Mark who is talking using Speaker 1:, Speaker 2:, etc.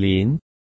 Speaker 1: 林。